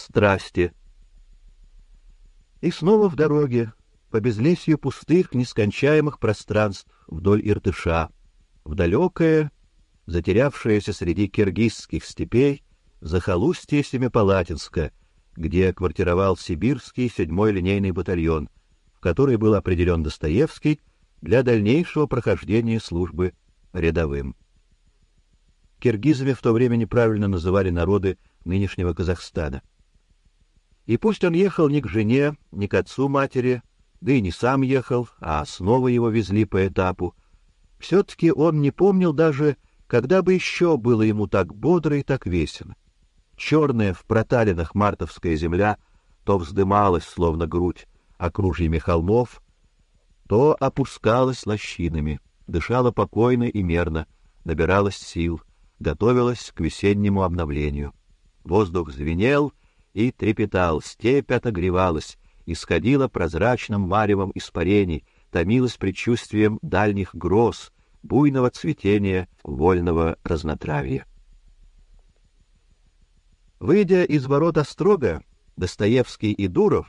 страсти. И снова в дороге, по безлесью пустых, нескончаемых пространств вдоль Иртыша, в далекое, затерявшееся среди киргизских степей, захолустье Семипалатинска, где квартировал сибирский седьмой линейный батальон, в который был определен Достоевский для дальнейшего прохождения службы рядовым. Киргизами в то время неправильно называли народы нынешнего Казахстана. И пусть он ехал не к жене, не к отцу матери, да и не сам ехал, а снова его везли по этапу, все-таки он не помнил даже, когда бы еще было ему так бодро и так весело. Черная в проталинах мартовская земля то вздымалась, словно грудь, окружьями холмов, то опускалась лощинами, дышала покойно и мерно, набиралась сил, готовилась к весеннему обновлению. Воздух звенел и трепетал, степь отогревалась, исходила прозрачным маревом испарений, томилась предчувствием дальних гроз, буйного цветения, вольного разнотравья. Выйдя из ворот Острога, Достоевский и Дуров,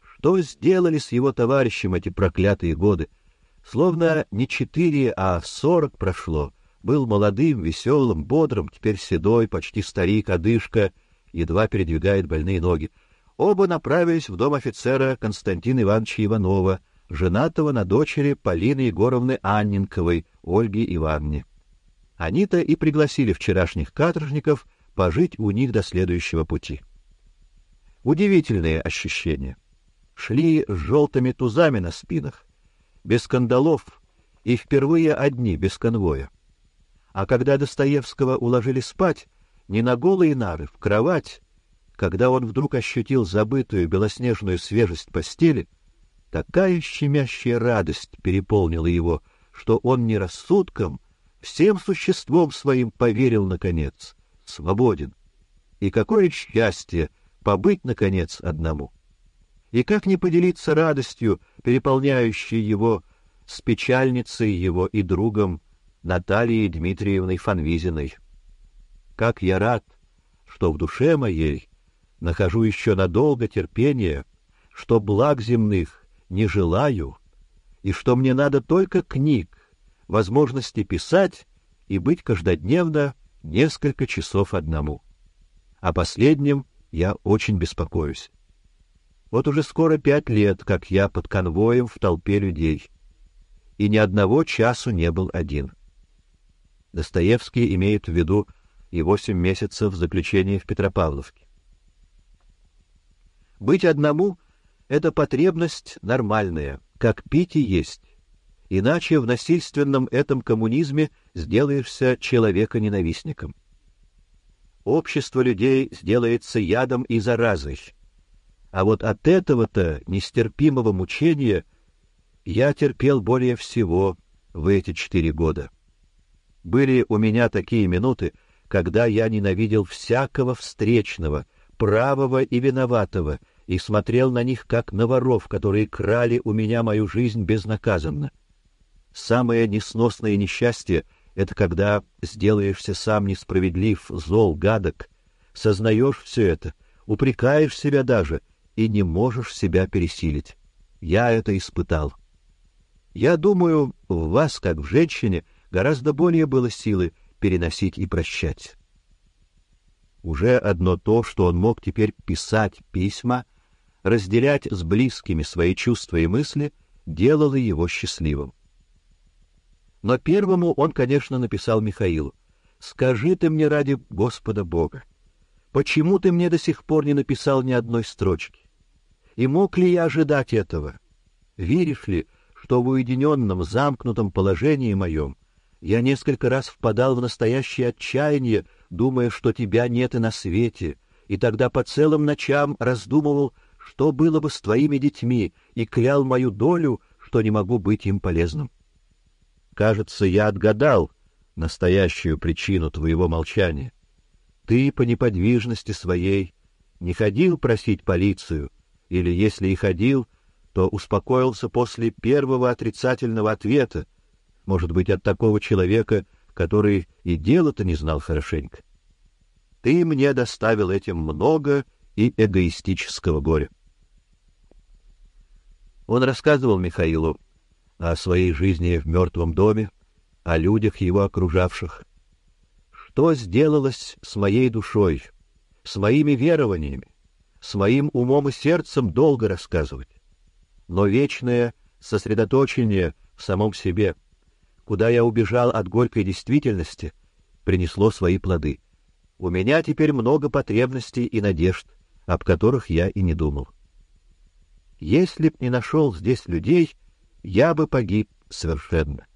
что сделали с его товарищем эти проклятые годы? Словно не четыре, а сорок прошло. Был молодым, веселым, бодрым, теперь седой, почти старик, одышка, едва передвигает больные ноги. Оба направились в дом офицера Константина Ивановича Иванова, женатого на дочери Полины Егоровны Анненковой, Ольги Ивановне. Они-то и пригласили вчерашних каторжников пожить у них до следующего пути. Удивительные ощущения. Шли с желтыми тузами на спинах, без кандалов и впервые одни, без конвоя. А когда Достоевского уложили спать, не на голые нары, в кровать, когда он вдруг ощутил забытую белоснежную свежесть постели, Такая щемящая радость переполнила его, что он не рассудком, всем существом своим поверил наконец, свободен. И какое счастье побыть наконец одному. И как не поделиться радостью, переполняющей его с печальницей его и другом Натальей Дмитриевной Фанвизиной. Как я рад, что в душе моей нахожу еще надолго терпение, что благ земных не желаю, и что мне надо только книг, возможности писать и быть каждодневно несколько часов одному. О последнем я очень беспокоюсь. Вот уже скоро пять лет, как я под конвоем в толпе людей, и ни одного часу не был один. Достоевский имеет в виду и восемь месяцев заключения в Петропавловке. Быть одному — это потребность нормальная, как пить и есть. Иначе в насильственном этом коммунизме сделаешься человека-ненавистником. Общество людей сделается ядом и заразой. А вот от этого-то нестерпимого мучения я терпел более всего в эти четыре года. Были у меня такие минуты, когда я ненавидел всякого встречного, правого и виноватого, и смотрел на них как на воров, которые крали у меня мою жизнь безнаказанно. Самое несносное несчастье — это когда сделаешься сам несправедлив, зол, гадок, сознаешь все это, упрекаешь себя даже и не можешь себя пересилить. Я это испытал. Я думаю, в вас, как в женщине, гораздо более было силы переносить и прощать. Уже одно то, что он мог теперь писать письма — разделять с близкими свои чувства и мысли, делало его счастливым. Но первому он, конечно, написал Михаилу: "Скажи ты мне ради Господа Бога, почему ты мне до сих пор не написал ни одной строчки? И мог ли я ожидать этого? Веришь ли, что в уединенном, замкнутом положении моем я несколько раз впадал в настоящее отчаяние, думая, что тебя нет и на свете, и тогда по целым ночам раздумывал, что было бы с твоими детьми, и клял мою долю, что не могу быть им полезным. Кажется, я отгадал настоящую причину твоего молчания. Ты по неподвижности своей не ходил просить полицию, или если и ходил, то успокоился после первого отрицательного ответа, может быть, от такого человека, который и дело-то не знал хорошенько. Ты мне доставил этим много и эгоистического горя. Он рассказывал Михаилу о своей жизни в мертвом доме, о людях его окружавших. Что сделалось с моей душой, с моими верованиями, с моим умом и сердцем долго рассказывать. Но вечное сосредоточение в самом себе, куда я убежал от горькой действительности, принесло свои плоды. У меня теперь много потребностей и надежд, об которых я и не думал. Если б не нашел здесь людей, я бы погиб совершенно.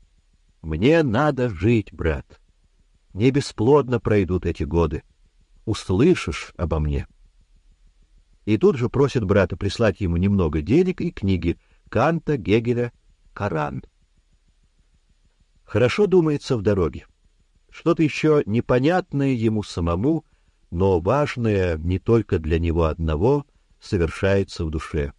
Мне надо жить, брат. Не бесплодно пройдут эти годы. Услышишь обо мне. И тут же просит брата прислать ему немного денег и книги Канта, Гегеля, Коран. Хорошо думается в дороге. Что-то еще непонятное ему самому, но важное не только для него одного, совершается в душе.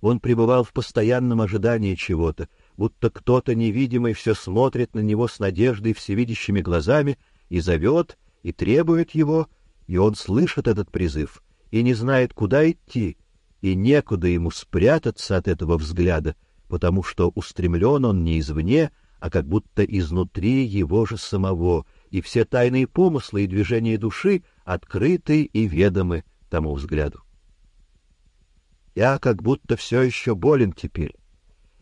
Он пребывал в постоянном ожидании чего-то, будто кто-то невидимый все смотрит на него с надеждой всевидящими глазами и зовет, и требует его, и он слышит этот призыв и не знает, куда идти, и некуда ему спрятаться от этого взгляда, потому что устремлен он не извне, а как будто изнутри его же самого, и все тайные помыслы и движения души открыты и ведомы тому взгляду. Я как будто все еще болен теперь.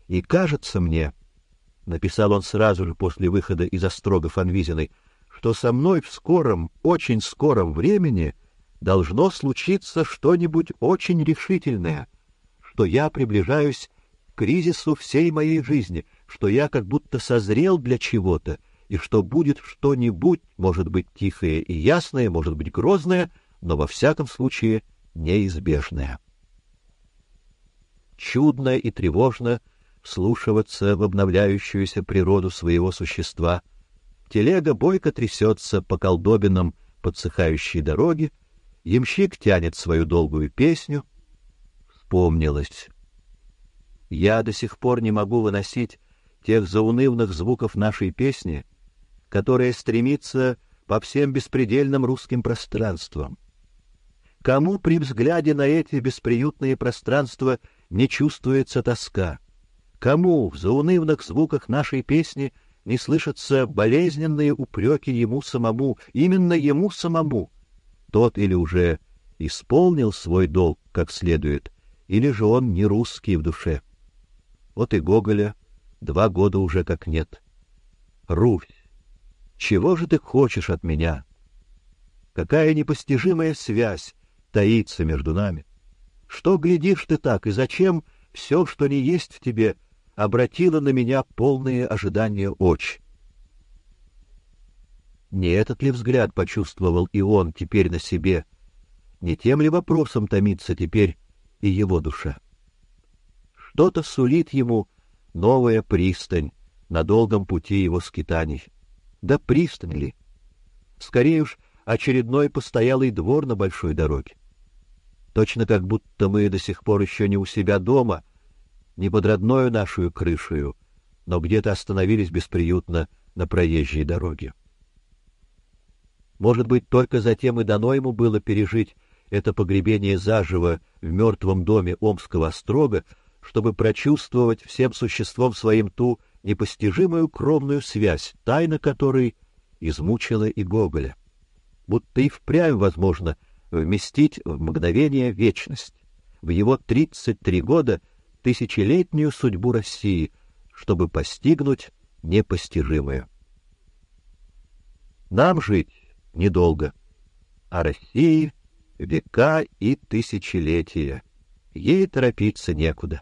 И кажется мне, написал он сразу же после выхода из острога Фанвизиной, что со мной в скором, очень скором времени должно случиться что-нибудь очень решительное, что я приближаюсь к кризису всей моей жизни, что я как будто созрел для чего-то, и что будет что-нибудь, может быть, тихое и ясное, может быть, грозное, но во всяком случае неизбежное чудно и тревожно вслушиваться в обновляющуюся природу своего существа. Телега бойко трясется по колдобинам подсыхающей дороги, ямщик тянет свою долгую песню. Вспомнилось. Я до сих пор не могу выносить тех заунывных звуков нашей песни, которая стремится по всем беспредельным русским пространствам. Кому при взгляде на эти бесприютные пространства не чувствуется тоска? Кому в заунывных звуках нашей песни не слышатся болезненные упреки ему самому, именно ему самому? Тот или уже исполнил свой долг как следует, или же он не русский в душе. Вот и Гоголя два года уже как нет. Русь, чего же ты хочешь от меня? Какая непостижимая связь таится между нами. Что глядишь ты так, и зачем все, что не есть в тебе, обратило на меня полные ожидания очи? Не этот ли взгляд почувствовал и он теперь на себе? Не тем ли вопросом томится теперь и его душа? Что-то сулит ему новая пристань на долгом пути его скитаний. Да пристань ли? Скорее уж очередной постоялый двор на большой дороге точно как будто мы до сих пор еще не у себя дома, не под родною нашу крышею, но где-то остановились бесприютно на проезжей дороге. Может быть, только затем и дано ему было пережить это погребение заживо в мертвом доме Омского острога, чтобы прочувствовать всем существом своим ту непостижимую кровную связь, тайна которой измучила и Гоголя. Будто и впрямь возможно вместить в мгновение вечность, в его 33 года тысячелетнюю судьбу России, чтобы постигнуть непостижимое. Нам жить недолго, а России века и тысячелетия. Ей торопиться некуда.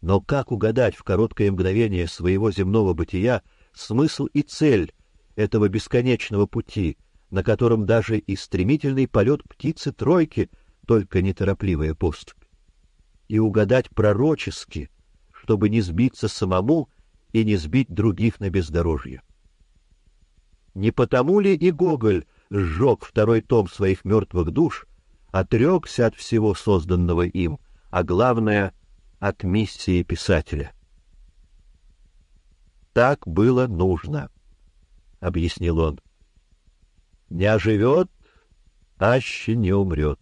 Но как угадать в короткое мгновение своего земного бытия смысл и цель этого бесконечного пути — на котором даже и стремительный полет птицы тройки только неторопливая поступь. И угадать пророчески, чтобы не сбиться самому и не сбить других на бездорожье. Не потому ли и Гоголь сжег второй том своих мертвых душ, отрекся от всего созданного им, а главное — от миссии писателя? Так было нужно, — объяснил он. Не оживет, аще не умрет.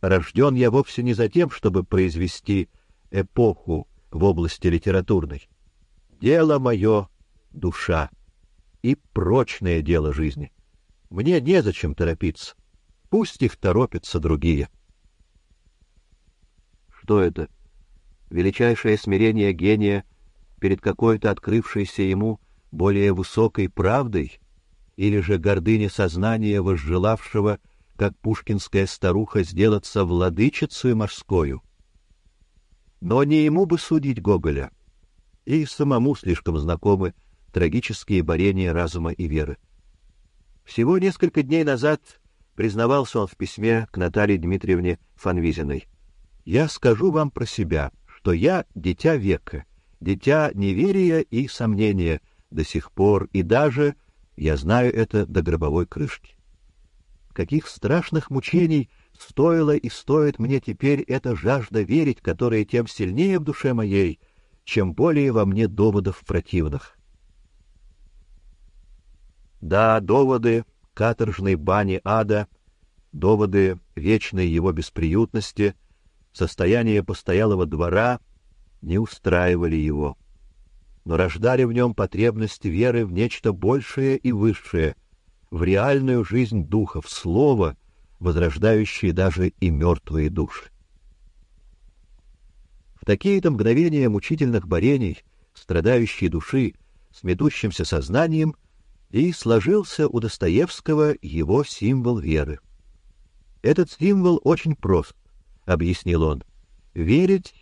Рожден я вовсе не за тем, чтобы произвести эпоху в области литературной. Дело мое — душа и прочное дело жизни. Мне незачем торопиться. Пусть их торопятся другие. Что это? Величайшее смирение гения перед какой-то открывшейся ему более высокой правдой или же гордыня сознания возжелавшего, как пушкинская старуха, сделаться владычицей морскою? Но не ему бы судить Гоголя, и самому слишком знакомы трагические борения разума и веры. Всего несколько дней назад признавался он в письме к Наталье Дмитриевне Фанвизиной. «Я скажу вам про себя, что я дитя века, дитя неверия и сомнения до сих пор, и даже, я знаю это до гробовой крышки. Каких страшных мучений стоило и стоит мне теперь эта жажда верить, которая тем сильнее в душе моей, чем более во мне доводов противных. Да, доводы каторжной бани ада, доводы вечной его бесприютности, состояние постоялого двора не устраивали его, но рождали в нем потребность веры в нечто большее и высшее, в реальную жизнь духа, в слово, возрождающее даже и мертвые души. В такие-то мгновения мучительных борений страдающей души с метущимся сознанием — и сложился у Достоевского его символ веры. Этот символ очень прост, объяснил он. Верить,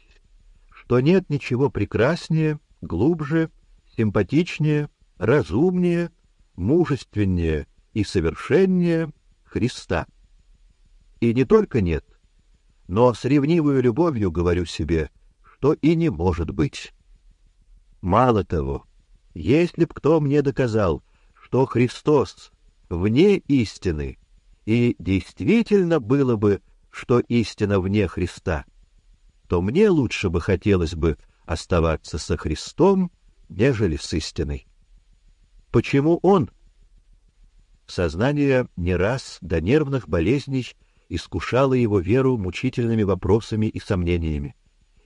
что нет ничего прекраснее, глубже, симпатичнее, разумнее, мужественнее и совершеннее Христа. И не только нет, но с ревнивой любовью говорю себе, что и не может быть. Мало того, если б кто мне доказал, что Христос вне истины, и действительно было бы, что истина вне Христа, то мне лучше бы хотелось бы оставаться со Христом, нежели с истиной. Почему он? Сознание не раз до нервных болезней искушало его веру мучительными вопросами и сомнениями,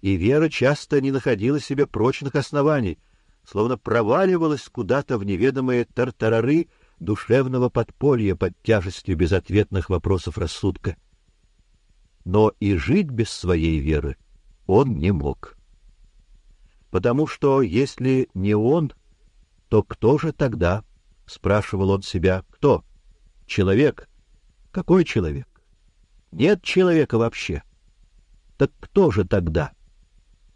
и вера часто не находила себе прочных оснований — словно проваливалась куда-то в неведомые тартарары душевного подполья под тяжестью безответных вопросов рассудка. Но и жить без своей веры он не мог. Потому что если не он, то кто же тогда? спрашивал он себя. Кто? Человек? Какой человек? Нет человека вообще. Так кто же тогда?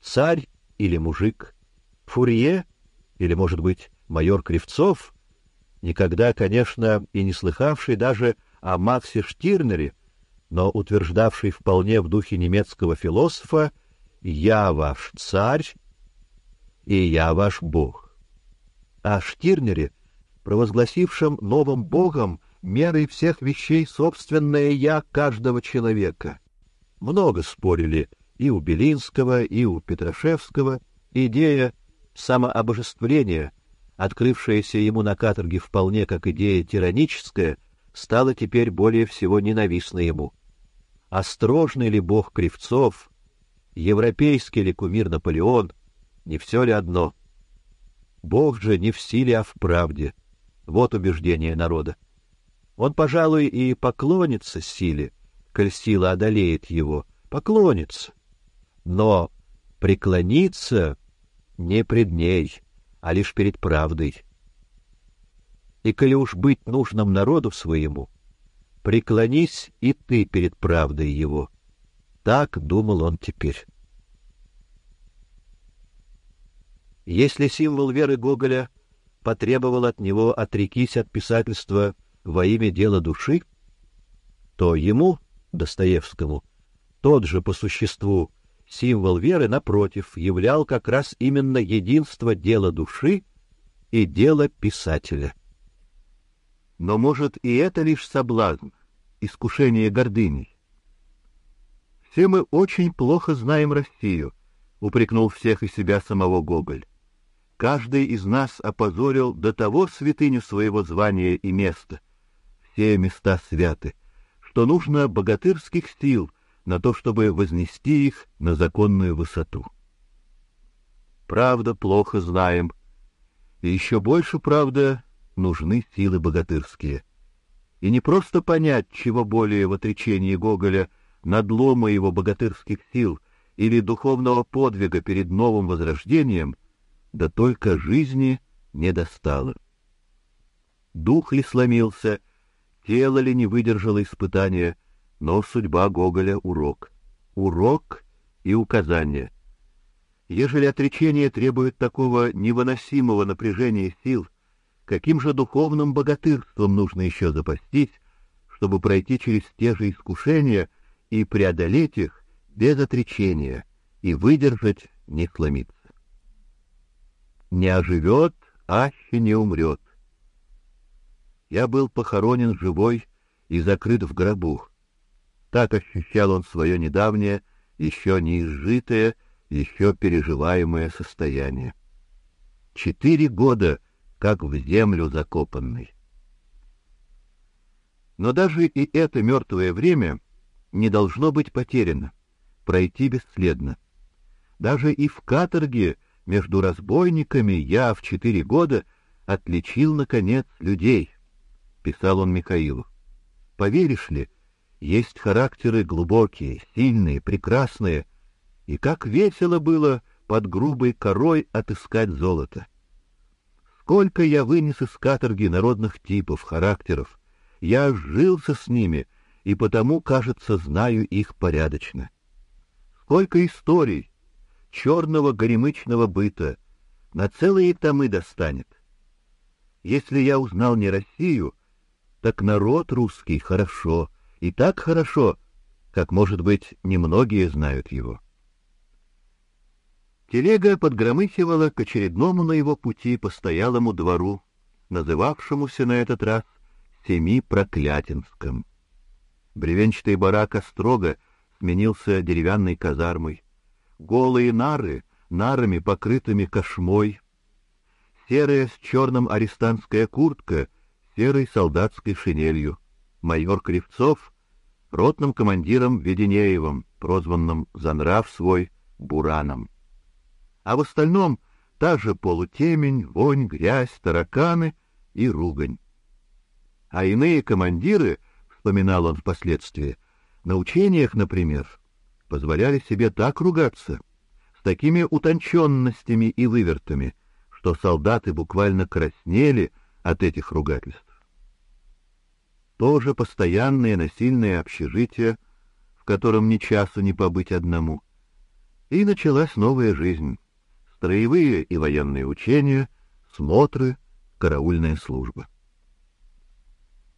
Царь или мужик? Фурье или, может быть, майор Кривцов, никогда, конечно, и не слыхавший даже о Максе Штирнере, но утверждавший вполне в духе немецкого философа «Я ваш царь и я ваш бог». О Штирнере, провозгласившем новым богом мерой всех вещей собственное «я» каждого человека. Много спорили и у Белинского, и у Петрашевского, идея самообожествление, открывшееся ему на каторге вполне как идея тираническая, стало теперь более всего ненавистно ему. Острожный ли бог Кривцов, европейский ли кумир Наполеон, не все ли одно? Бог же не в силе, а в правде. Вот убеждение народа. Он, пожалуй, и поклонится силе, коль сила одолеет его, поклонится. Но преклониться не пред ней, а лишь перед правдой. И коли уж быть нужным народу своему, преклонись и ты перед правдой его. Так думал он теперь. Если символ веры Гоголя потребовал от него отрекись от писательства во имя дела души, то ему, Достоевскому, тот же по существу символ веры, напротив, являл как раз именно единство дела души и дела писателя. Но, может, и это лишь соблазн, искушение гордыни. «Все мы очень плохо знаем Россию», — упрекнул всех и себя самого Гоголь. «Каждый из нас опозорил до того святыню своего звания и места. Все места святы, что нужно богатырских сил, на то, чтобы вознести их на законную высоту. Правда, плохо знаем, и еще больше, правда, нужны силы богатырские. И не просто понять, чего более в отречении Гоголя надлома его богатырских сил или духовного подвига перед новым возрождением, да только жизни не достало. Дух ли сломился, тело ли не выдержало испытания, но судьба Гоголя — урок. Урок и указание. Ежели отречение требует такого невыносимого напряжения сил, каким же духовным богатырством нужно еще запастись, чтобы пройти через те же искушения и преодолеть их без отречения и выдержать, не сломиться. Не оживет, аще не умрет. Я был похоронен живой и закрыт в гробу. Так ощущал он свое недавнее, еще не изжитое, еще переживаемое состояние. Четыре года, как в землю закопанный. Но даже и это мертвое время не должно быть потеряно, пройти бесследно. Даже и в каторге между разбойниками я в четыре года отличил, наконец, людей, — писал он Михаилу. Поверишь ли, есть характеры глубокие, сильные, прекрасные, и как весело было под грубой корой отыскать золото. Сколько я вынес из каторги народных типов, характеров, я сжился с ними и потому, кажется, знаю их порядочно. Сколько историй, черного горемычного быта, на целые томы достанет. Если я узнал не Россию, так народ русский хорошо, и так хорошо, как, может быть, немногие знают его. Телега подгромыхивала к очередному на его пути постоялому двору, называвшемуся на этот раз Семи Проклятинском. Бревенчатый барак острога сменился деревянной казармой. Голые нары, нарами, покрытыми кошмой. Серая с черным арестантская куртка, серой солдатской шинелью. Майор Кривцов — ротным командиром Веденеевым, прозванным за нрав свой Бураном. А в остальном та же полутемень, вонь, грязь, тараканы и ругань. А иные командиры, вспоминал он впоследствии, на учениях, например, позволяли себе так ругаться, с такими утонченностями и вывертами, что солдаты буквально краснели от этих ругательств. Тоже постоянное насильное общежитие, в котором ни часу не побыть одному. И началась новая жизнь. Строевые и военные учения, смотры, караульная служба.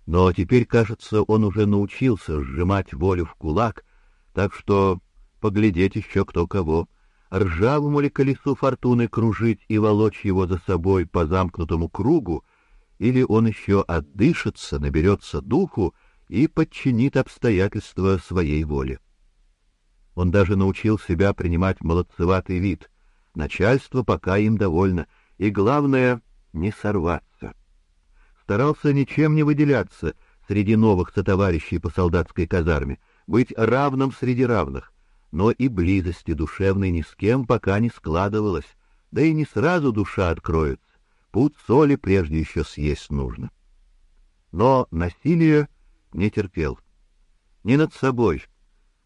Но теперь, кажется, он уже научился сжимать волю в кулак, так что поглядеть еще кто кого. Ржавому ли колесу фортуны кружить и волочь его за собой по замкнутому кругу, или он еще отдышится, наберется духу и подчинит обстоятельства своей воле. Он даже научил себя принимать молодцеватый вид. Начальство пока им довольно, и главное — не сорваться старался ничем не выделяться среди новых сотоварищей по солдатской казарме, быть равным среди равных, но и близости душевной ни с кем пока не складывалось, да и не сразу душа откроется, путь соли прежде еще съесть нужно. Но насилие не терпел. Не над собой.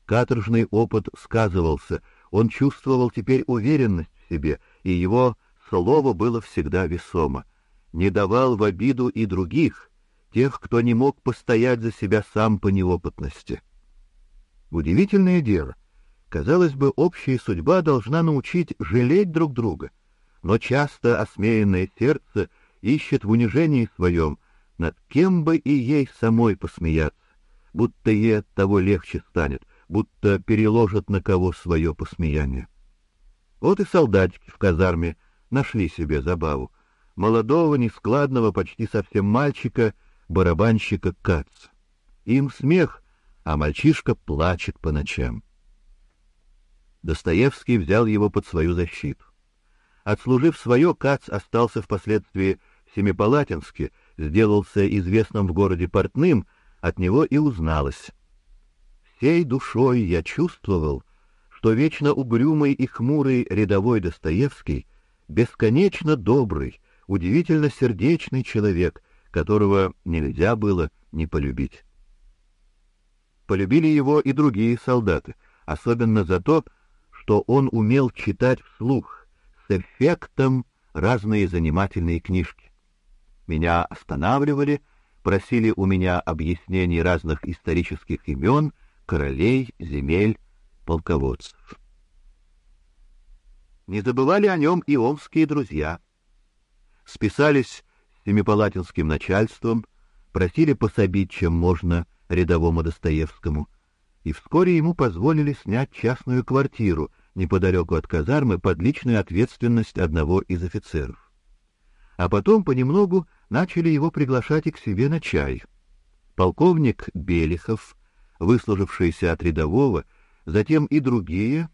Каторжный опыт сказывался, он чувствовал теперь уверенность себе, и его слово было всегда весомо не давал в обиду и других, тех, кто не мог постоять за себя сам по неопытности. Удивительное дело. Казалось бы, общая судьба должна научить жалеть друг друга, но часто осмеянное сердце ищет в унижении своем, над кем бы и ей самой посмеяться, будто ей от того легче станет, будто переложит на кого свое посмеяние. Вот и солдатики в казарме нашли себе забаву молодого, нескладного, почти совсем мальчика, барабанщика Кац. Им смех, а мальчишка плачет по ночам. Достоевский взял его под свою защиту. Отслужив свое, Кац остался впоследствии в Всей душой я чувствовал, что вечно угрюмый и хмурый рядовой Достоевский бесконечно добрый, удивительно сердечный человек, которого нельзя было не полюбить. Полюбили его и другие солдаты, особенно за то, что он умел читать вслух с эффектом разные занимательные книжки. Меня останавливали, просили у меня объяснений разных исторических имен, королей, земель, полководцев. Не забывали о нем и омские друзья. Списались с семипалатинским начальством, просили пособить, чем можно, рядовому Достоевскому, и вскоре ему позволили снять частную квартиру неподалеку от казармы под личную ответственность одного из офицеров. А потом понемногу начали его приглашать и к себе на чай. Полковник Белихов, выслужившийся от рядового, затем и другие,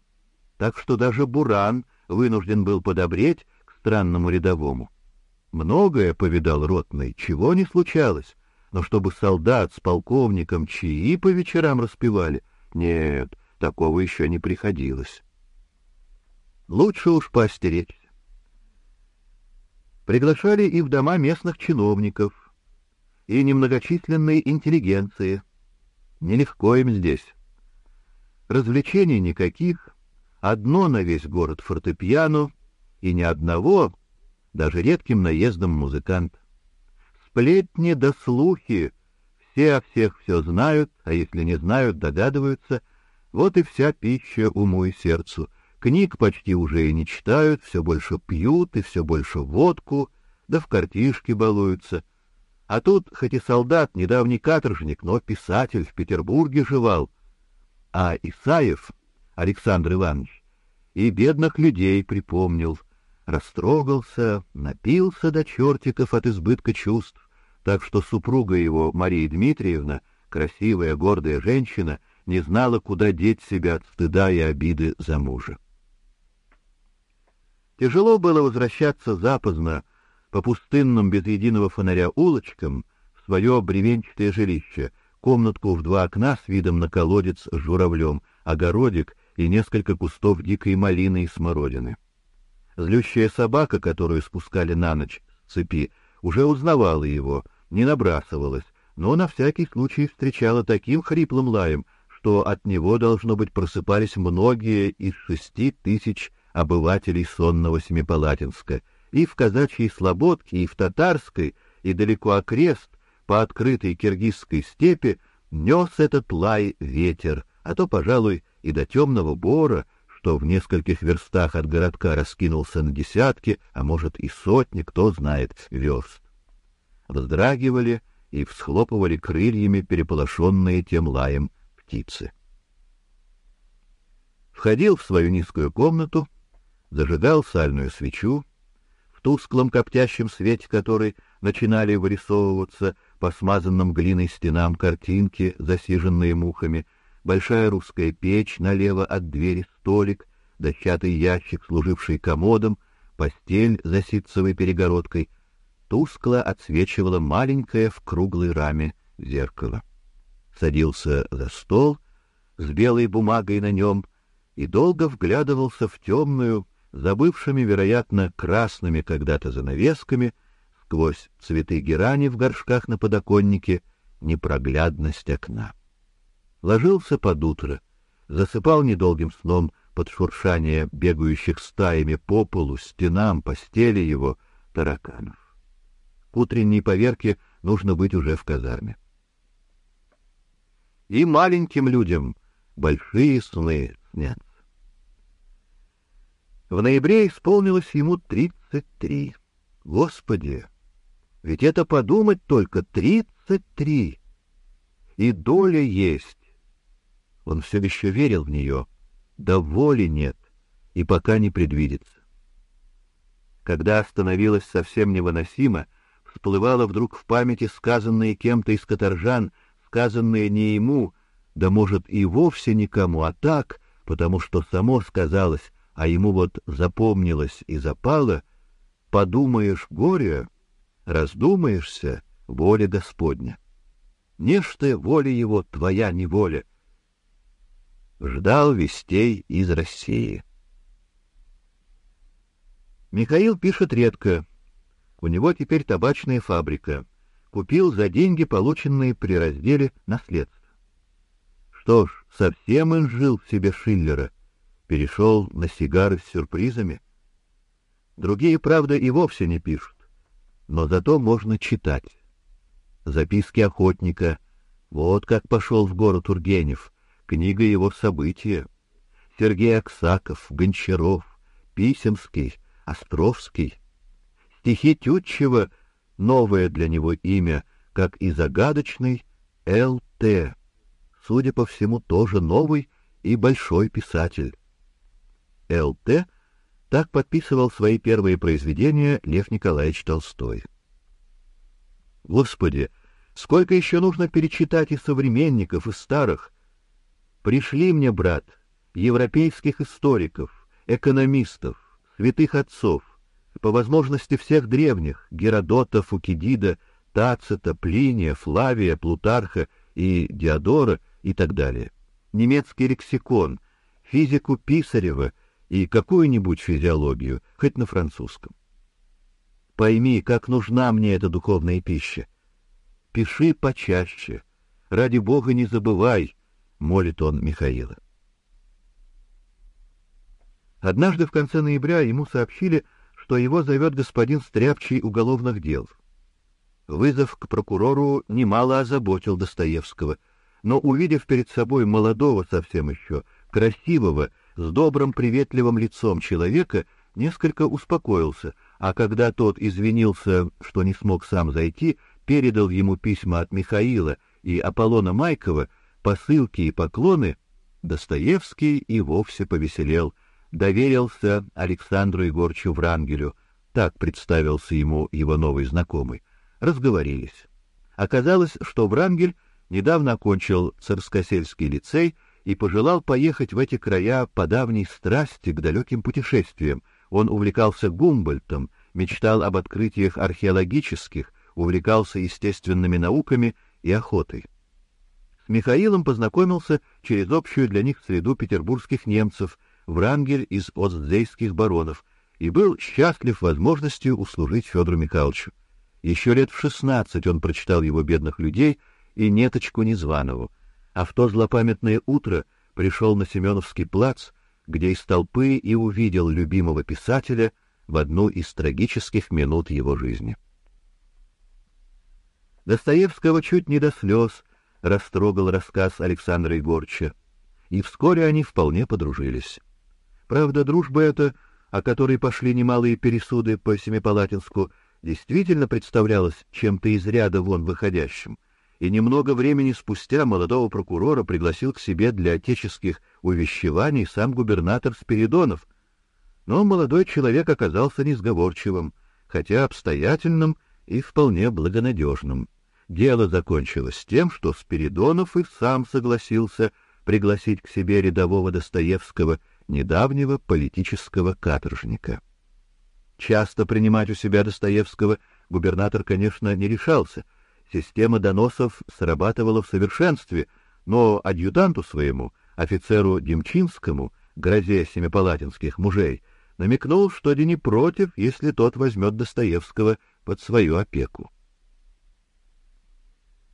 так что даже Буран вынужден был подобреть к странному рядовому. Многое повидал ротный, чего не случалось, но чтобы солдат с полковником чаи по вечерам распевали, нет, такого еще не приходилось. Лучше уж поостеречься. Приглашали и в дома местных чиновников, и немногочисленной интеллигенции. Нелегко им здесь. Развлечений никаких, одно на весь город фортепиано и ни одного, даже редким наездом музыкант. Сплетни да слухи, все о всех все знают, а если не знают, догадываются. Вот и вся пища уму и сердцу. Книг почти уже и не читают, все больше пьют и все больше водку, да в картишки балуются. А тут, хоть и солдат, недавний каторжник, но писатель в Петербурге жевал. А Исаев, Александр Иванович, и бедных людей припомнил, растрогался, напился до чертиков от избытка чувств, так что супруга его, Мария Дмитриевна, красивая, гордая женщина, не знала, куда деть себя от стыда и обиды за мужа. Тяжело было возвращаться запоздно по пустынным без единого фонаря улочкам в свое бревенчатое жилище, комнатку в два окна с видом на колодец с журавлем, огородик и несколько кустов дикой малины и смородины. Злющая собака, которую спускали на ночь с цепи, уже узнавала его, не набрасывалась, но на всякий случай встречала таким хриплым лаем, что от него должно быть просыпались многие из шести тысяч обывателей сонного Семипалатинска, и в казачьей слободке, и в татарской, и далеко окрест по открытой киргизской степи нес этот лай ветер, а то, пожалуй, и до темного бора, что в нескольких верстах от городка раскинулся на десятки, а может и сотни, кто знает, верст. Вздрагивали и всхлопывали крыльями переполошенные тем лаем птицы. Входил в свою низкую комнату, зажигал сальную свечу, в тусклом коптящем свете которой начинали вырисовываться по смазанным глиной стенам картинки, засиженные мухами, большая русская печь налево от двери, столик, дощатый ящик, служивший комодом, постель за ситцевой перегородкой, тускло отсвечивало маленькое в круглой раме зеркало. Садился за стол с белой бумагой на нем и долго вглядывался в темную, забывшими, вероятно, красными когда-то занавесками, сквозь цветы герани в горшках на подоконнике, непроглядность окна. Ложился под утро, засыпал недолгим сном под шуршание бегающих стаями по полу, стенам, постели его тараканов. К утренней поверке нужно быть уже в казарме. И маленьким людям большие сны снятся. В ноябре исполнилось ему тридцать три. Господи, ведь это подумать только тридцать три. И доля есть. Он все еще верил в нее, да воли нет, и пока не предвидится. Когда становилось совсем невыносимо, всплывало вдруг в памяти сказанные кем-то из каторжан, сказанные не ему, да может и вовсе никому, а так, потому что само сказалось, а ему вот запомнилось и запало, подумаешь горе, раздумаешься воля Господня. Нечто воля его твоя неволя. ждал вестей из России. Михаил пишет редко. У него теперь табачная фабрика. Купил за деньги, полученные при разделе наследства. Что ж, совсем он жил в себе Шиллера, перешел на сигары с сюрпризами. Другие, правда, и вовсе не пишут, но зато можно читать. Записки охотника. Вот как пошел в город Тургенев. Книга его события. Сергей Аксаков, Гончаров, Писемский, Островский. Стихи Тютчева — новое для него имя, как и загадочный Л.Т. Судя по всему, тоже новый и большой писатель. Л.Т. так подписывал свои первые произведения Лев Николаевич Толстой. Господи, сколько еще нужно перечитать и современников, и старых. Пришли мне, брат, европейских историков, экономистов, святых отцов, по возможности всех древних, Геродота, Фукидида, Тацита, Плиния, Флавия, Плутарха и Диодора и так далее. Немецкий лексикон, физику Писарева и какую-нибудь физиологию, хоть на французском. Пойми, как нужна мне эта духовная пища. Пиши почаще. Ради Бога не забывай, молит он Михаила. Однажды в конце ноября ему сообщили, что его зовет господин Стряпчий уголовных дел. Вызов к прокурору немало озаботил Достоевского, но увидев перед собой молодого совсем еще, красивого, с добрым приветливым лицом человека, несколько успокоился, а когда тот извинился, что не смог сам зайти, передал ему письма от Михаила и Аполлона Майкова, посылки и поклоны, Достоевский и вовсе повеселел, доверился Александру Егорчу Врангелю, так представился ему его новый знакомый. Разговорились. Оказалось, что Врангель недавно окончил Царскосельский лицей и пожелал поехать в эти края по давней страсти к далеким путешествиям. Он увлекался Гумбольдтом, мечтал об открытиях археологических, увлекался естественными науками и охотой. С Михаилом познакомился через общую для них среду петербургских немцев, Врангель из Оцдейских баронов, и был счастлив возможностью услужить Федору Михайловичу. Еще лет в шестнадцать он прочитал его бедных людей и неточку Незванову а в то злопамятное утро пришел на Семеновский плац, где из толпы и увидел любимого писателя в одну из трагических минут его жизни. Достоевского чуть не до слез растрогал рассказ Александра Егорча, и вскоре они вполне подружились. Правда, дружба эта, о которой пошли немалые пересуды по Семипалатинску, действительно представлялась чем-то из ряда вон выходящим — и немного времени спустя молодого прокурора пригласил к себе для отеческих увещеваний сам губернатор Спиридонов. Но молодой человек оказался несговорчивым, хотя обстоятельным и вполне благонадежным. Дело закончилось тем, что Спиридонов и сам согласился пригласить к себе рядового Достоевского, недавнего политического каторжника. Часто принимать у себя Достоевского губернатор, конечно, не решался — Система доносов срабатывала в совершенстве, но адъютанту своему, офицеру Демчинскому, грозе семипалатинских мужей, намекнул, что не против, если тот возьмет Достоевского под свою опеку.